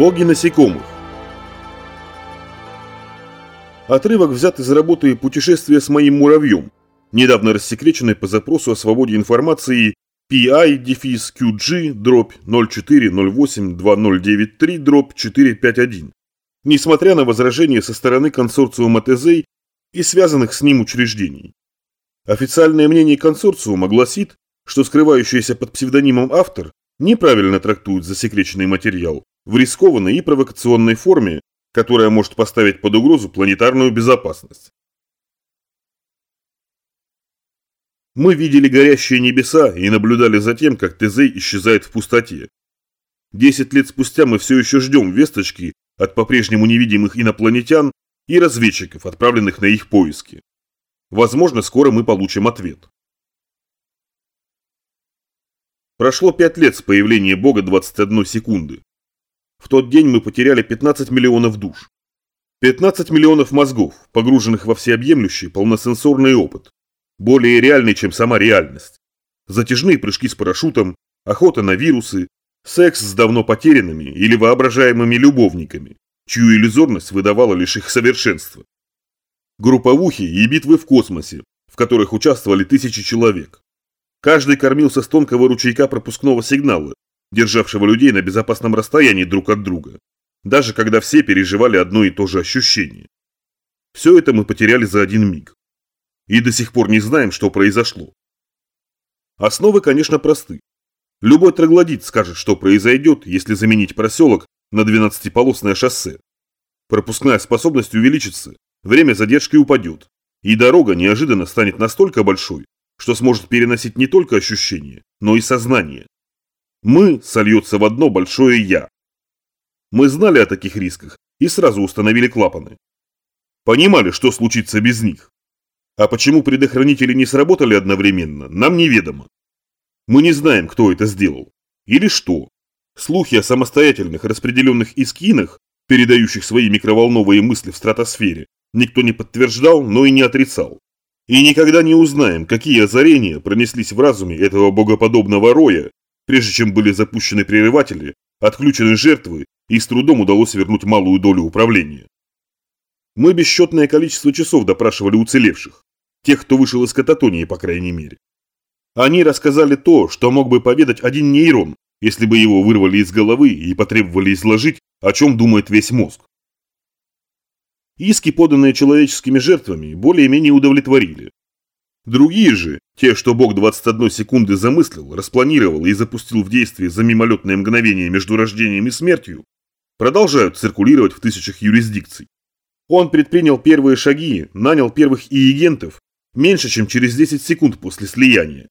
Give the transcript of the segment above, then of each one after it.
Боги насекомых. Отрывок взят из работы «Путешествие с моим муравьем», недавно рассекреченной по запросу о свободе информации PI-QG дробь 04082093 дробь 451. Несмотря на возражения со стороны консорциума ТЗ и связанных с ним учреждений. Официальное мнение консорциума гласит, что скрывающийся под псевдонимом автор неправильно трактует засекреченный материал в рискованной и провокационной форме, которая может поставить под угрозу планетарную безопасность. Мы видели горящие небеса и наблюдали за тем, как ТЗ исчезает в пустоте. Десять лет спустя мы все еще ждем весточки от по-прежнему невидимых инопланетян и разведчиков, отправленных на их поиски. Возможно, скоро мы получим ответ. Прошло пять лет с появления Бога 21 секунды. В тот день мы потеряли 15 миллионов душ. 15 миллионов мозгов, погруженных во всеобъемлющий полносенсорный опыт, более реальный, чем сама реальность. Затяжные прыжки с парашютом, охота на вирусы, секс с давно потерянными или воображаемыми любовниками, чью иллюзорность выдавала лишь их совершенство. Групповухи и битвы в космосе, в которых участвовали тысячи человек. Каждый кормился с тонкого ручейка пропускного сигнала, державшего людей на безопасном расстоянии друг от друга, даже когда все переживали одно и то же ощущение. Все это мы потеряли за один миг. И до сих пор не знаем, что произошло. Основы, конечно, просты. Любой троглодит скажет, что произойдет, если заменить проселок на 12-полосное шоссе. Пропускная способность увеличится, время задержки упадет, и дорога неожиданно станет настолько большой, что сможет переносить не только ощущения, но и сознание. «Мы» сольется в одно большое «я». Мы знали о таких рисках и сразу установили клапаны. Понимали, что случится без них. А почему предохранители не сработали одновременно, нам неведомо. Мы не знаем, кто это сделал. Или что. Слухи о самостоятельных распределенных искинах, передающих свои микроволновые мысли в стратосфере, никто не подтверждал, но и не отрицал. И никогда не узнаем, какие озарения пронеслись в разуме этого богоподобного роя, прежде чем были запущены прерыватели, отключены жертвы и с трудом удалось вернуть малую долю управления. Мы бесчетное количество часов допрашивали уцелевших, тех, кто вышел из кататонии, по крайней мере. Они рассказали то, что мог бы поведать один нейрон, если бы его вырвали из головы и потребовали изложить, о чем думает весь мозг. Иски, поданные человеческими жертвами, более-менее удовлетворили. Другие же, те, что Бог 21 секунды замыслил, распланировал и запустил в действие за мимолетное мгновение между рождением и смертью, продолжают циркулировать в тысячах юрисдикций. Он предпринял первые шаги, нанял первых иегентов меньше, чем через 10 секунд после слияния.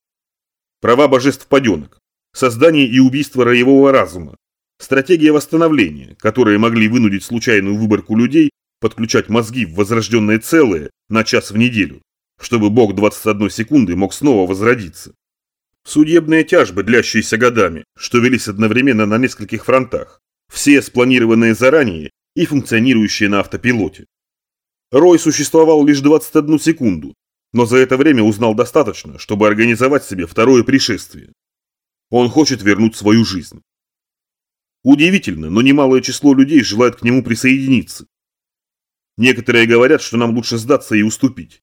Права божеств паденок, создание и убийство роевого разума, стратегия восстановления, которые могли вынудить случайную выборку людей подключать мозги в возрожденное целое на час в неделю, чтобы бог 21 секунды мог снова возродиться. Судебные тяжбы, длящиеся годами, что велись одновременно на нескольких фронтах, все спланированные заранее и функционирующие на автопилоте. Рой существовал лишь 21 секунду, но за это время узнал достаточно, чтобы организовать себе второе пришествие. Он хочет вернуть свою жизнь. Удивительно, но немалое число людей желает к нему присоединиться. Некоторые говорят, что нам лучше сдаться и уступить.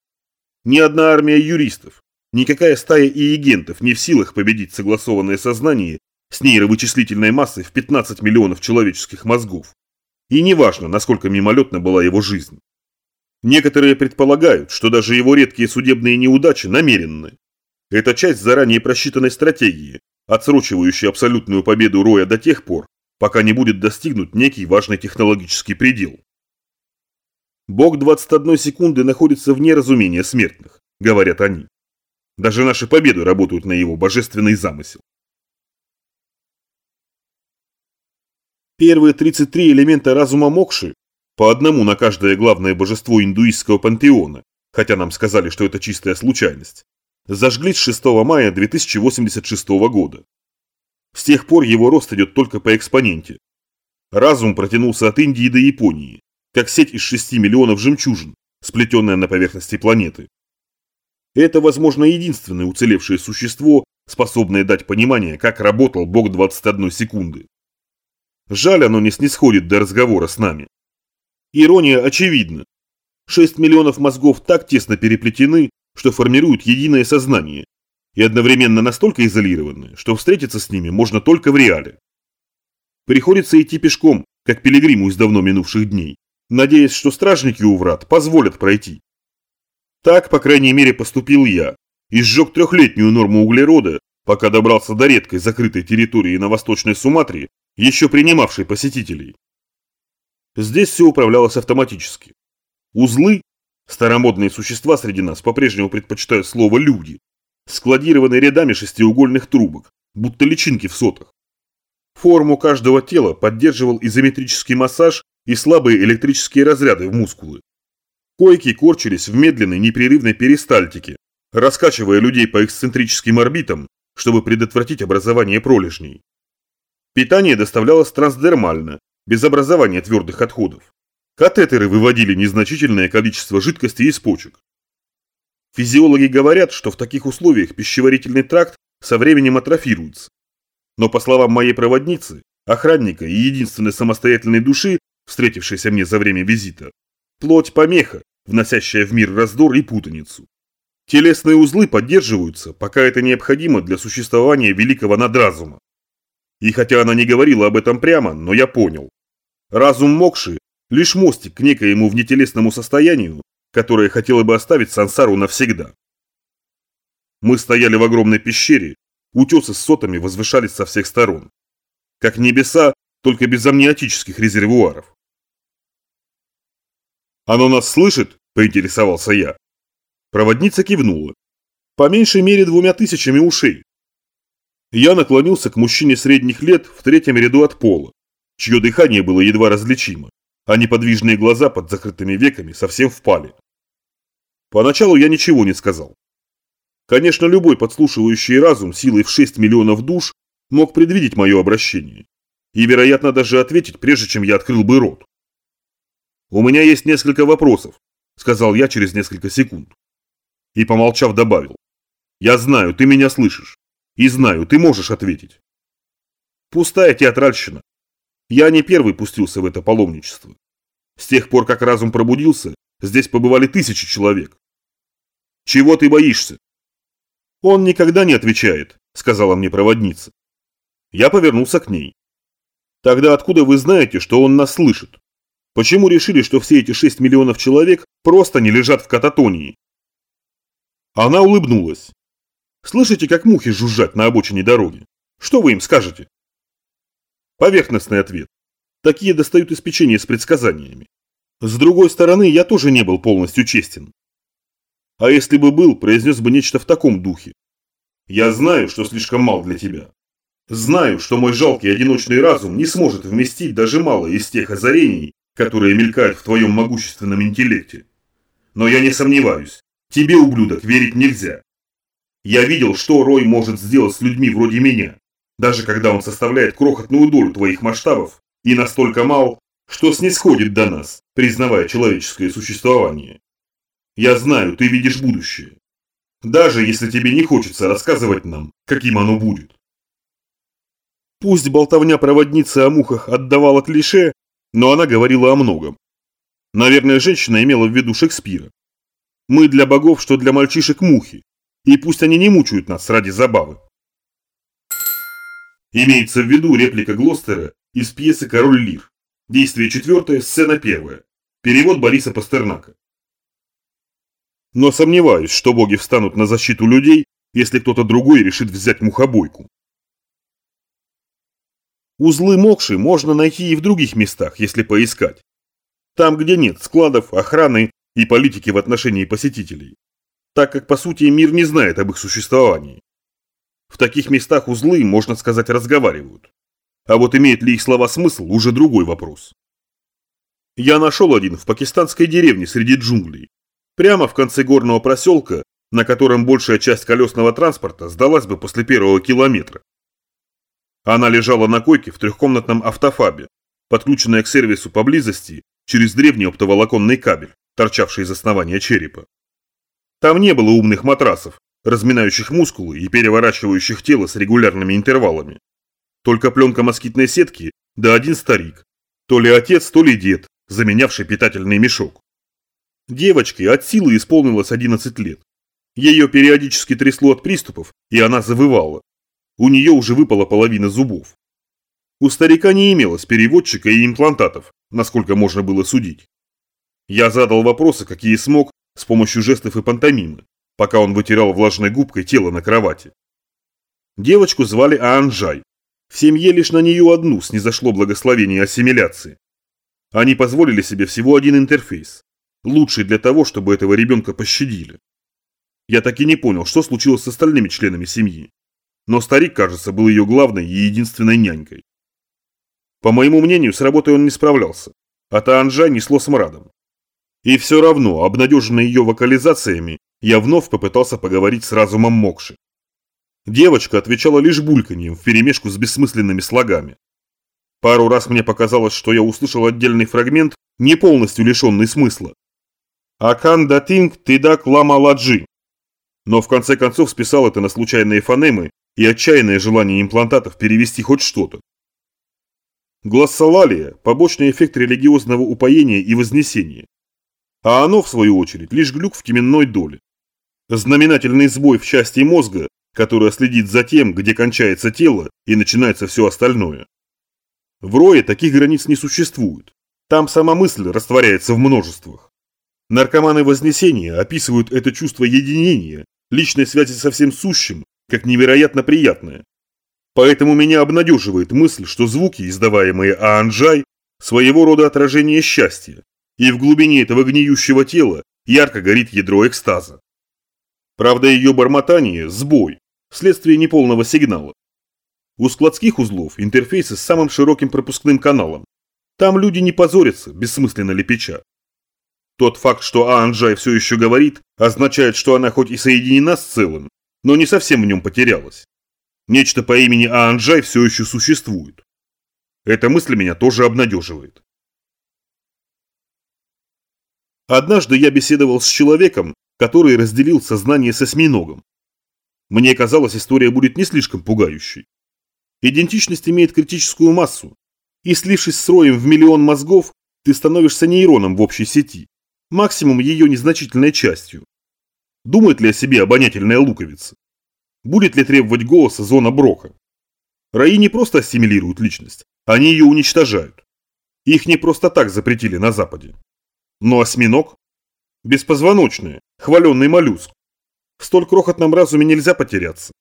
Ни одна армия юристов, никакая стая иегентов не в силах победить согласованное сознание с нейровычислительной массой в 15 миллионов человеческих мозгов. И неважно, насколько мимолетна была его жизнь. Некоторые предполагают, что даже его редкие судебные неудачи намеренны. Это часть заранее просчитанной стратегии, отсрочивающей абсолютную победу Роя до тех пор, пока не будет достигнут некий важный технологический предел. Бог 21 секунды находится вне разумения смертных, говорят они. Даже наши победы работают на его божественный замысел. Первые 33 элемента разума Мокши, по одному на каждое главное божество индуистского пантеона, хотя нам сказали, что это чистая случайность, зажглись 6 мая 2086 года. С тех пор его рост идет только по экспоненте. Разум протянулся от Индии до Японии, как сеть из 6 миллионов жемчужин, сплетенная на поверхности планеты. Это, возможно, единственное уцелевшее существо, способное дать понимание, как работал Бог 21 секунды. Жаль, оно не снисходит до разговора с нами. Ирония очевидна. 6 миллионов мозгов так тесно переплетены, что формируют единое сознание, и одновременно настолько изолированы, что встретиться с ними можно только в реале. Приходится идти пешком, как пилигриму из давно минувших дней, надеясь, что стражники у врат позволят пройти. Так, по крайней мере, поступил я и сжег трехлетнюю норму углерода, пока добрался до редкой закрытой территории на Восточной Суматре, еще принимавшей посетителей. Здесь все управлялось автоматически. Узлы, старомодные существа среди нас по-прежнему предпочитают слово «люди», складированы рядами шестиугольных трубок, будто личинки в сотах. Форму каждого тела поддерживал изометрический массаж и слабые электрические разряды в мускулы. Койки корчились в медленной непрерывной перистальтике, раскачивая людей по эксцентрическим орбитам, чтобы предотвратить образование пролежней. Питание доставлялось трансдермально, без образования твердых отходов. Катетеры выводили незначительное количество жидкости из почек. Физиологи говорят, что в таких условиях пищеварительный тракт со временем атрофируется. Но по словам моей проводницы, охранника и единственной самостоятельной души, встретившейся мне за время визита, Плоть помеха, вносящая в мир раздор и путаницу. Телесные узлы поддерживаются, пока это необходимо для существования великого надразума. И хотя она не говорила об этом прямо, но я понял. Разум Мокши – лишь мостик к некоему внетелесному состоянию, которое хотело бы оставить Сансару навсегда. Мы стояли в огромной пещере, утесы с сотами возвышались со всех сторон. Как небеса, только без амниотических резервуаров. «Оно нас слышит?» – поинтересовался я. Проводница кивнула. «По меньшей мере двумя тысячами ушей». Я наклонился к мужчине средних лет в третьем ряду от пола, чье дыхание было едва различимо, а неподвижные глаза под закрытыми веками совсем впали. Поначалу я ничего не сказал. Конечно, любой подслушивающий разум силой в 6 миллионов душ мог предвидеть мое обращение и, вероятно, даже ответить, прежде чем я открыл бы рот. «У меня есть несколько вопросов», – сказал я через несколько секунд. И, помолчав, добавил. «Я знаю, ты меня слышишь. И знаю, ты можешь ответить». Пустая театральщина. Я не первый пустился в это паломничество. С тех пор, как разум пробудился, здесь побывали тысячи человек. Чего ты боишься? Он никогда не отвечает, сказала мне проводница. Я повернулся к ней. Тогда откуда вы знаете, что он нас слышит? Почему решили, что все эти 6 миллионов человек просто не лежат в кататонии? Она улыбнулась. Слышите, как мухи жужжат на обочине дороги? Что вы им скажете? Поверхностный ответ. Такие достают из печенья с предсказаниями. С другой стороны, я тоже не был полностью честен. А если бы был, произнес бы нечто в таком духе. Я знаю, что слишком мал для тебя. Знаю, что мой жалкий одиночный разум не сможет вместить даже мало из тех озарений, которые мелькают в твоем могущественном интеллекте. Но я не сомневаюсь, тебе, ублюдок, верить нельзя. Я видел, что Рой может сделать с людьми вроде меня, даже когда он составляет крохотную долю твоих масштабов и настолько мал, что снисходит до нас, признавая человеческое существование. Я знаю, ты видишь будущее. Даже если тебе не хочется рассказывать нам, каким оно будет. Пусть болтовня проводницы о мухах отдавала клише, но она говорила о многом. Наверное, женщина имела в виду Шекспира. Мы для богов, что для мальчишек мухи, и пусть они не мучают нас ради забавы. Имеется в виду реплика Глостера из пьесы «Король Лир». Действие четвертое, сцена первая. Перевод Бориса Пастернака. Но сомневаюсь, что боги встанут на защиту людей, если кто-то другой решит взять мухобойку. Узлы Мокши можно найти и в других местах, если поискать. Там, где нет складов, охраны и политики в отношении посетителей. Так как, по сути, мир не знает об их существовании. В таких местах узлы, можно сказать, разговаривают. А вот имеет ли их слова смысл, уже другой вопрос. Я нашел один в пакистанской деревне среди джунглей. Прямо в конце горного проселка, на котором большая часть колесного транспорта сдалась бы после первого километра. Она лежала на койке в трехкомнатном автофабе, подключенная к сервису поблизости через древний оптоволоконный кабель, торчавший из основания черепа. Там не было умных матрасов, разминающих мускулы и переворачивающих тело с регулярными интервалами. Только пленка москитной сетки да один старик. То ли отец, то ли дед, заменявший питательный мешок. Девочке от силы исполнилось 11 лет. Ее периодически трясло от приступов, и она завывала. У нее уже выпала половина зубов. У старика не имелось переводчика и имплантатов, насколько можно было судить. Я задал вопросы, какие смог, с помощью жестов и пантомимы, пока он вытирал влажной губкой тело на кровати. Девочку звали Аанжай. В семье лишь на нее одну снизошло благословение ассимиляции. Они позволили себе всего один интерфейс, лучший для того, чтобы этого ребенка пощадили. Я так и не понял, что случилось с остальными членами семьи. Но старик, кажется, был ее главной и единственной нянькой. По моему мнению, с работой он не справлялся, а Таанжа несло смрадом. И все равно, обнадеженный ее вокализациями, я вновь попытался поговорить с разумом Мокши. Девочка отвечала лишь бульканьем вперемешку с бессмысленными слогами. Пару раз мне показалось, что я услышал отдельный фрагмент, не полностью лишенный смысла. «Акан датинг тидак лама ладжи». Но в конце концов списал это на случайные фонемы и отчаянное желание имплантатов перевести хоть что-то. Глоссолалия – побочный эффект религиозного упоения и вознесения. А оно, в свою очередь, лишь глюк в теменной доле. Знаменательный сбой в части мозга, которая следит за тем, где кончается тело и начинается все остальное. В рое таких границ не существует. Там сама мысль растворяется в множествах. Наркоманы Вознесения описывают это чувство единения, личной связи со всем сущим, как невероятно приятное. Поэтому меня обнадеживает мысль, что звуки, издаваемые Аанджай, своего рода отражение счастья, и в глубине этого гниющего тела ярко горит ядро экстаза. Правда, ее бормотание – сбой, вследствие неполного сигнала. У складских узлов интерфейсы с самым широким пропускным каналом. Там люди не позорятся, бессмысленно лепеча. Тот факт, что Аанджай все еще говорит, означает, что она хоть и соединена с целым, но не совсем в нем потерялась. Нечто по имени Аанджай все еще существует. Эта мысль меня тоже обнадеживает. Однажды я беседовал с человеком, который разделил сознание с осьминогом. Мне казалось, история будет не слишком пугающей. Идентичность имеет критическую массу, и слившись с роем в миллион мозгов, ты становишься нейроном в общей сети, максимум ее незначительной частью. Думает ли о себе обонятельная луковица? Будет ли требовать голоса зона Брока? Раи не просто ассимилируют личность, они ее уничтожают. Их не просто так запретили на Западе. Но осьминог? Беспозвоночный, хваленный моллюск. В столь крохотном разуме нельзя потеряться.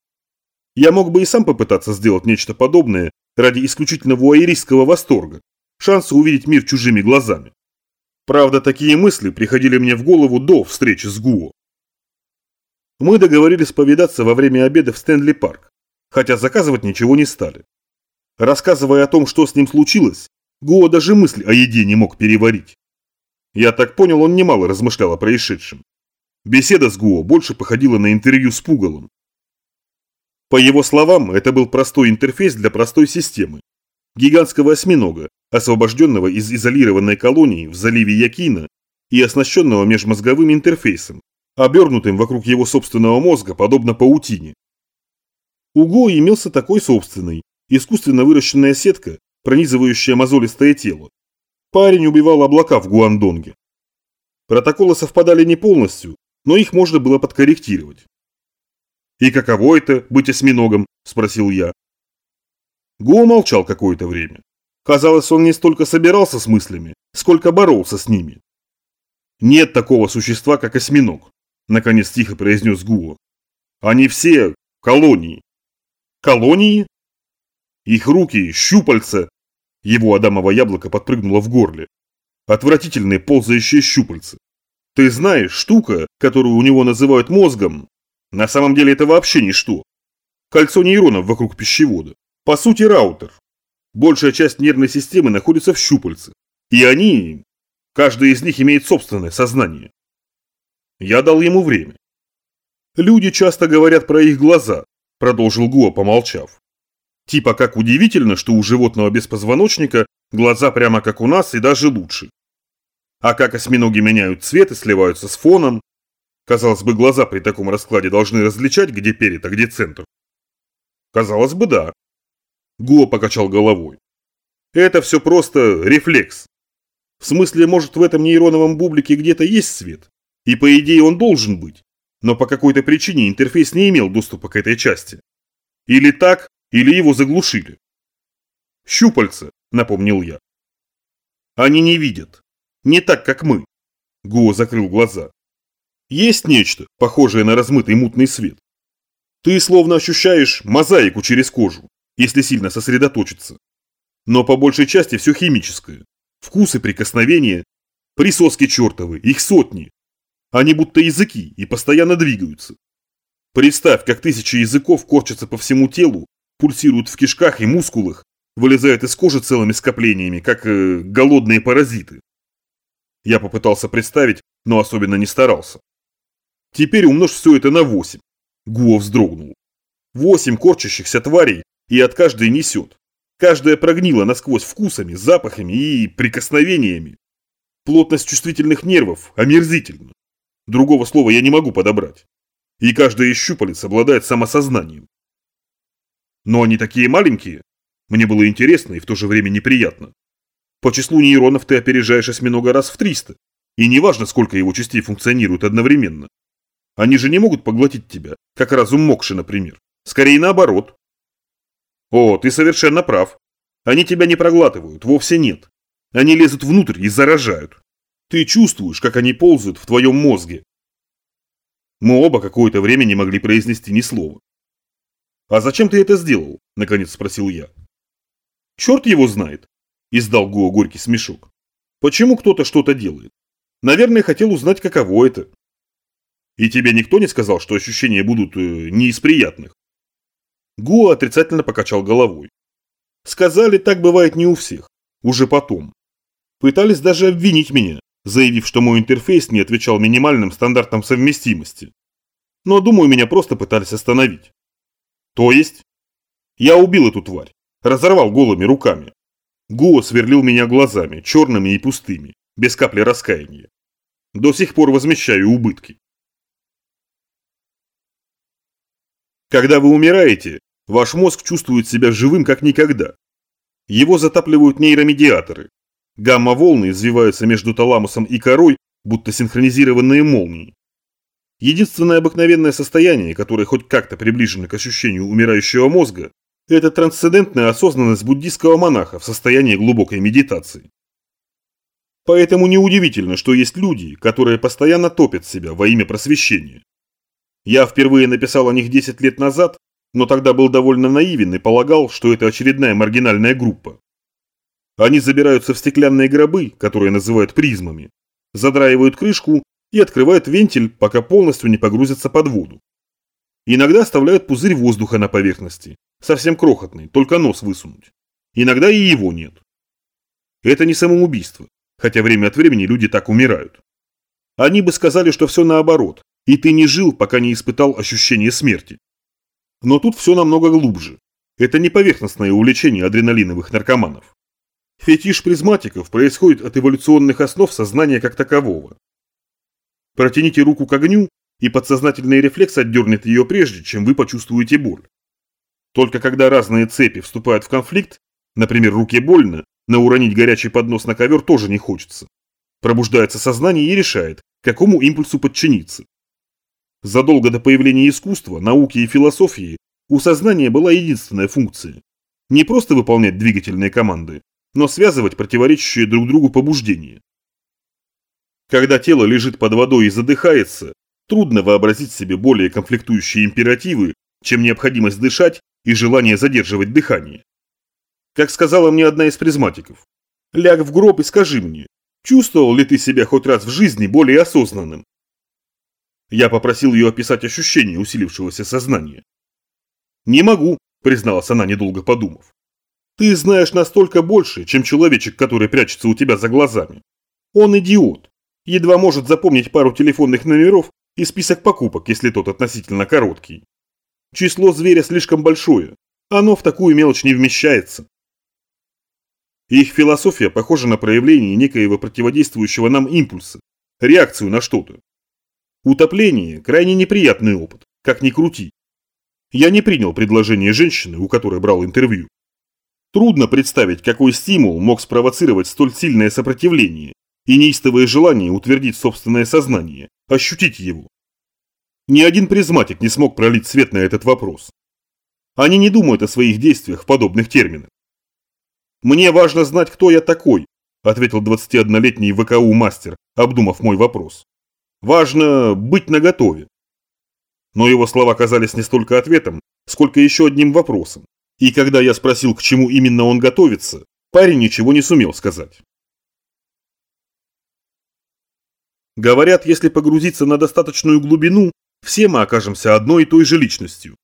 Я мог бы и сам попытаться сделать нечто подобное ради исключительно вуайеристского восторга, шанса увидеть мир чужими глазами. Правда, такие мысли приходили мне в голову до встречи с Гуо. Мы договорились повидаться во время обеда в Стэнли Парк, хотя заказывать ничего не стали. Рассказывая о том, что с ним случилось, Гуо даже мысль о еде не мог переварить. Я так понял, он немало размышлял о происшедшем. Беседа с Гуо больше походила на интервью с Пугалом. По его словам, это был простой интерфейс для простой системы. Гигантского осьминога, освобожденного из изолированной колонии в заливе Якина и оснащенного межмозговым интерфейсом, обернутым вокруг его собственного мозга, подобно паутине. У Го имелся такой собственный, искусственно выращенная сетка, пронизывающая мозолистое тело. Парень убивал облака в Гуандонге. Протоколы совпадали не полностью, но их можно было подкорректировать. «И каково это, быть осьминогом?» – спросил я. Го молчал какое-то время. Казалось, он не столько собирался с мыслями, сколько боролся с ними. «Нет такого существа, как осьминог», – наконец тихо произнес Гуо. «Они все колонии». «Колонии?» Их руки, щупальца. Его адамово яблоко подпрыгнуло в горле. Отвратительные ползающие щупальца. Ты знаешь, штука, которую у него называют мозгом, на самом деле это вообще ничто. Кольцо нейронов вокруг пищевода. По сути, раутер. Большая часть нервной системы находится в щупальце. И они... Каждый из них имеет собственное сознание. Я дал ему время. Люди часто говорят про их глаза, продолжил Гуа, помолчав. Типа как удивительно, что у животного без позвоночника глаза прямо как у нас и даже лучше. А как осьминоги меняют цвет и сливаются с фоном? Казалось бы, глаза при таком раскладе должны различать, где перед, а где центр. Казалось бы, да. Гуа покачал головой. Это все просто рефлекс. В смысле, может в этом нейроновом бублике где-то есть свет? И по идее он должен быть. Но по какой-то причине интерфейс не имел доступа к этой части. Или так, или его заглушили. Щупальца, напомнил я. Они не видят. Не так, как мы. Го закрыл глаза. Есть нечто, похожее на размытый мутный свет. Ты словно ощущаешь мозаику через кожу, если сильно сосредоточиться. Но по большей части все химическое. Вкусы, прикосновения, присоски чертовы, их сотни. Они будто языки и постоянно двигаются. Представь, как тысячи языков корчатся по всему телу, пульсируют в кишках и мускулах, вылезают из кожи целыми скоплениями, как э, голодные паразиты. Я попытался представить, но особенно не старался. Теперь умножь все это на 8. Гуо вздрогнул. Восемь корчащихся тварей, и от каждой несет. Каждая прогнила насквозь вкусами, запахами и прикосновениями. Плотность чувствительных нервов омерзительна. Другого слова я не могу подобрать. И каждая из щупалец обладает самосознанием. Но они такие маленькие. Мне было интересно и в то же время неприятно. По числу нейронов ты опережаешь осьминога раз в 300. И неважно, сколько его частей функционирует одновременно. Они же не могут поглотить тебя, как разум Мокши, например. Скорее наоборот. О, ты совершенно прав. Они тебя не проглатывают, вовсе нет. Они лезут внутрь и заражают. Ты чувствуешь, как они ползают в твоем мозге. Мы оба какое-то время не могли произнести ни слова. «А зачем ты это сделал?» – наконец спросил я. «Черт его знает!» – издал Гуа горький смешок. «Почему кто-то что-то делает? Наверное, хотел узнать, каково это. И тебе никто не сказал, что ощущения будут э, не из приятных? Гуа отрицательно покачал головой. Сказали, так бывает не у всех. Уже потом. Пытались даже обвинить меня, заявив, что мой интерфейс не отвечал минимальным стандартам совместимости. Но, думаю, меня просто пытались остановить. То есть? Я убил эту тварь. Разорвал голыми руками. Гуа сверлил меня глазами, черными и пустыми, без капли раскаяния. До сих пор возмещаю убытки. Когда вы умираете, ваш мозг чувствует себя живым как никогда. Его затапливают нейромедиаторы. Гамма-волны извиваются между таламусом и корой, будто синхронизированные молнии. Единственное обыкновенное состояние, которое хоть как-то приближено к ощущению умирающего мозга, это трансцендентная осознанность буддийского монаха в состоянии глубокой медитации. Поэтому неудивительно, что есть люди, которые постоянно топят себя во имя просвещения. Я впервые написал о них 10 лет назад, но тогда был довольно наивен и полагал, что это очередная маргинальная группа. Они забираются в стеклянные гробы, которые называют призмами, задраивают крышку и открывают вентиль, пока полностью не погрузятся под воду. Иногда оставляют пузырь воздуха на поверхности, совсем крохотный, только нос высунуть. Иногда и его нет. Это не самоубийство, хотя время от времени люди так умирают. Они бы сказали, что все наоборот, и ты не жил, пока не испытал ощущение смерти. Но тут все намного глубже. Это не поверхностное увлечение адреналиновых наркоманов. Фетиш призматиков происходит от эволюционных основ сознания как такового. Протяните руку к огню, и подсознательный рефлекс отдернет ее прежде, чем вы почувствуете боль. Только когда разные цепи вступают в конфликт, например, руке больно, но уронить горячий поднос на ковер тоже не хочется. Пробуждается сознание и решает, какому импульсу подчиниться. Задолго до появления искусства, науки и философии у сознания была единственная функция – не просто выполнять двигательные команды, но связывать противоречащие друг другу побуждения. Когда тело лежит под водой и задыхается, трудно вообразить себе более конфликтующие императивы, чем необходимость дышать и желание задерживать дыхание. Как сказала мне одна из призматиков, ляг в гроб и скажи мне, чувствовал ли ты себя хоть раз в жизни более осознанным? Я попросил ее описать ощущение усилившегося сознания. «Не могу», – призналась она, недолго подумав. «Ты знаешь настолько больше, чем человечек, который прячется у тебя за глазами. Он идиот. Едва может запомнить пару телефонных номеров и список покупок, если тот относительно короткий. Число зверя слишком большое. Оно в такую мелочь не вмещается. Их философия похожа на проявление некоего противодействующего нам импульса, реакцию на что-то. Утопление – крайне неприятный опыт, как ни крути. Я не принял предложение женщины, у которой брал интервью. Трудно представить, какой стимул мог спровоцировать столь сильное сопротивление и неистовое желание утвердить собственное сознание, ощутить его. Ни один призматик не смог пролить свет на этот вопрос. Они не думают о своих действиях в подобных терминах. «Мне важно знать, кто я такой», – ответил 21-летний ВКУ мастер, обдумав мой вопрос. «Важно быть наготове». Но его слова казались не столько ответом, сколько еще одним вопросом. И когда я спросил, к чему именно он готовится, парень ничего не сумел сказать. Говорят, если погрузиться на достаточную глубину, все мы окажемся одной и той же личностью.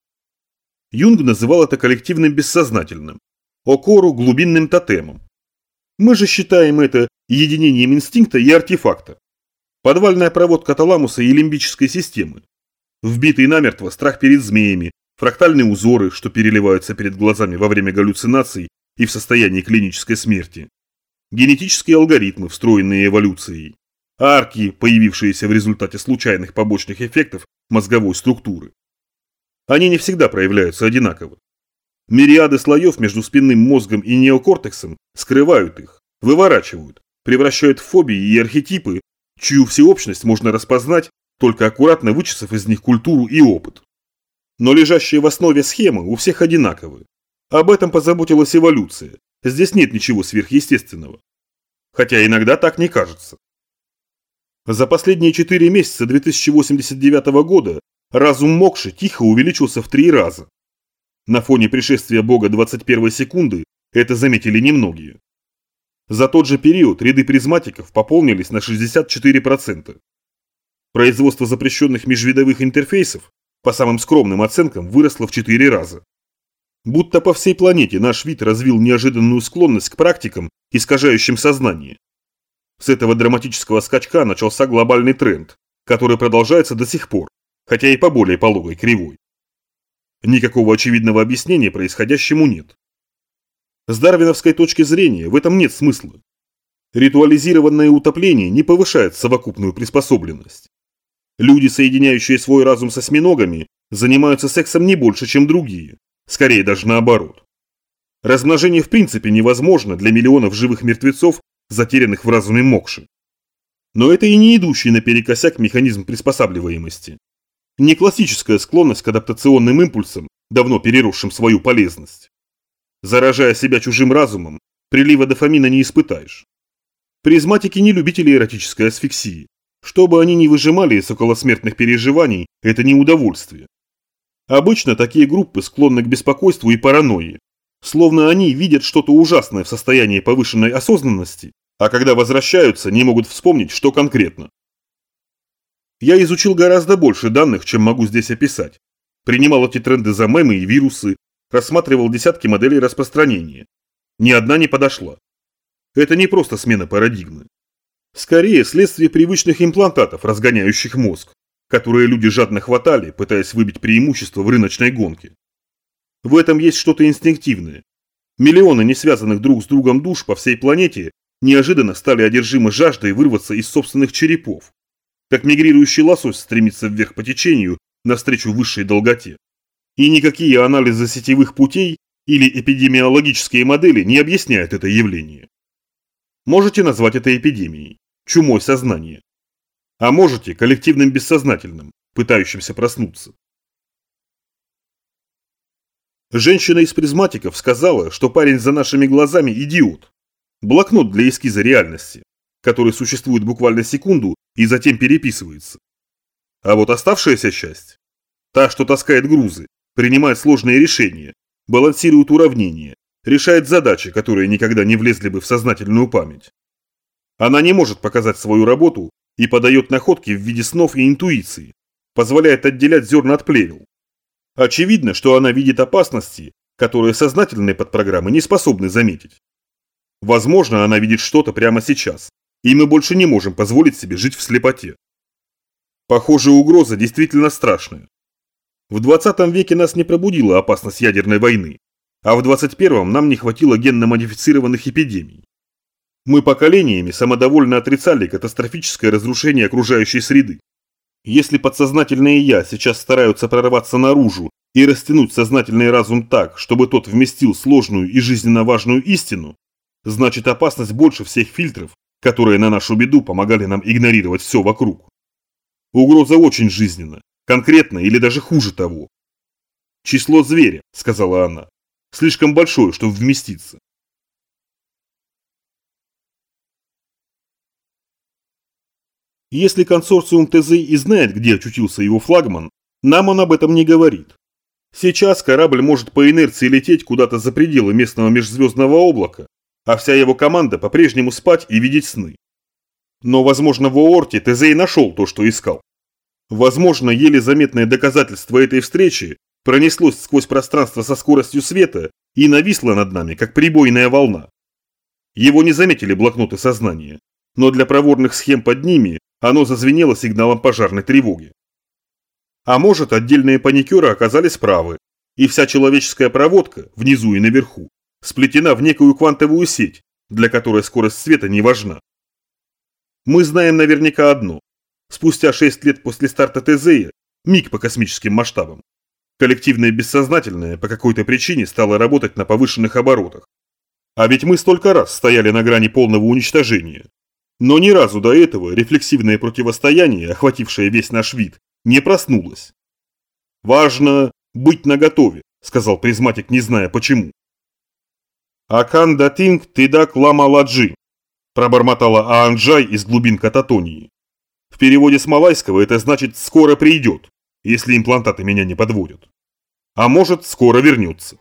Юнг называл это коллективным бессознательным, Окору – глубинным тотемом. Мы же считаем это единением инстинкта и артефакта. Подвальная проводка таламуса и лимбической системы. Вбитый намертво страх перед змеями, фрактальные узоры, что переливаются перед глазами во время галлюцинаций и в состоянии клинической смерти. Генетические алгоритмы, встроенные эволюцией. Арки, появившиеся в результате случайных побочных эффектов мозговой структуры. Они не всегда проявляются одинаково. Мириады слоев между спинным мозгом и неокортексом скрывают их, выворачивают, превращают в фобии и архетипы, чью всеобщность можно распознать, только аккуратно вычесав из них культуру и опыт. Но лежащие в основе схемы у всех одинаковые. Об этом позаботилась эволюция. Здесь нет ничего сверхъестественного. Хотя иногда так не кажется. За последние 4 месяца 2089 года разум Мокши тихо увеличился в три раза. На фоне пришествия Бога 21 секунды это заметили немногие. За тот же период ряды призматиков пополнились на 64%. Производство запрещенных межвидовых интерфейсов, по самым скромным оценкам, выросло в 4 раза. Будто по всей планете наш вид развил неожиданную склонность к практикам, искажающим сознание. С этого драматического скачка начался глобальный тренд, который продолжается до сих пор, хотя и по более пологой кривой. Никакого очевидного объяснения происходящему нет. С дарвиновской точки зрения в этом нет смысла. Ритуализированное утопление не повышает совокупную приспособленность. Люди, соединяющие свой разум с осьминогами, занимаются сексом не больше, чем другие, скорее даже наоборот. Размножение в принципе невозможно для миллионов живых мертвецов затерянных в разуме Мокши. Но это и не идущий наперекосяк механизм приспосабливаемости. Не классическая склонность к адаптационным импульсам, давно переросшим свою полезность. Заражая себя чужим разумом, прилива дофамина не испытаешь. Призматики не любители эротической асфиксии. Что бы они ни выжимали из околосмертных переживаний, это не удовольствие. Обычно такие группы склонны к беспокойству и паранойи. Словно они видят что-то ужасное в состоянии повышенной осознанности а когда возвращаются, не могут вспомнить, что конкретно. Я изучил гораздо больше данных, чем могу здесь описать. Принимал эти тренды за мемы и вирусы, рассматривал десятки моделей распространения. Ни одна не подошла. Это не просто смена парадигмы. Скорее, следствие привычных имплантатов, разгоняющих мозг, которые люди жадно хватали, пытаясь выбить преимущество в рыночной гонке. В этом есть что-то инстинктивное. Миллионы несвязанных друг с другом душ по всей планете неожиданно стали одержимы жаждой вырваться из собственных черепов, как мигрирующий лосось стремится вверх по течению навстречу высшей долготе. И никакие анализы сетевых путей или эпидемиологические модели не объясняют это явление. Можете назвать это эпидемией, чумой сознания. А можете коллективным бессознательным, пытающимся проснуться. Женщина из призматиков сказала, что парень за нашими глазами идиот, Блокнот для эскиза реальности, который существует буквально секунду и затем переписывается. А вот оставшаяся часть, та, что таскает грузы, принимает сложные решения, балансирует уравнения, решает задачи, которые никогда не влезли бы в сознательную память. Она не может показать свою работу и подает находки в виде снов и интуиции, позволяет отделять зерна от плевел. Очевидно, что она видит опасности, которые сознательные подпрограммы не способны заметить. Возможно, она видит что-то прямо сейчас, и мы больше не можем позволить себе жить в слепоте. Похоже, угроза действительно страшная. В 20 веке нас не пробудила опасность ядерной войны, а в 21-м нам не хватило генно-модифицированных эпидемий. Мы поколениями самодовольно отрицали катастрофическое разрушение окружающей среды. Если подсознательное «я» сейчас стараются прорваться наружу и растянуть сознательный разум так, чтобы тот вместил сложную и жизненно важную истину, значит опасность больше всех фильтров, которые на нашу беду помогали нам игнорировать все вокруг. Угроза очень жизненна, конкретно или даже хуже того. «Число зверя», — сказала она, — «слишком большое, чтобы вместиться». Если консорциум ТЗ и знает, где очутился его флагман, нам он об этом не говорит. Сейчас корабль может по инерции лететь куда-то за пределы местного межзвездного облака, а вся его команда по-прежнему спать и видеть сны. Но, возможно, в Оорте Тезей нашел то, что искал. Возможно, еле заметное доказательство этой встречи пронеслось сквозь пространство со скоростью света и нависло над нами, как прибойная волна. Его не заметили блокноты сознания, но для проворных схем под ними оно зазвенело сигналом пожарной тревоги. А может, отдельные паникеры оказались правы, и вся человеческая проводка, внизу и наверху, сплетена в некую квантовую сеть, для которой скорость света не важна. Мы знаем наверняка одно. Спустя 6 лет после старта Тезея, миг по космическим масштабам, коллективное бессознательное по какой-то причине стало работать на повышенных оборотах. А ведь мы столько раз стояли на грани полного уничтожения. Но ни разу до этого рефлексивное противостояние, охватившее весь наш вид, не проснулось. «Важно быть наготове», — сказал призматик, не зная почему. «Akan datang tidak lama lagi», – пробормотала Аанджай из глубин кататонии. В переводе с малайского это значит «скоро придет», если имплантаты меня не подводят. А может, скоро вернется.